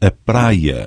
a praia.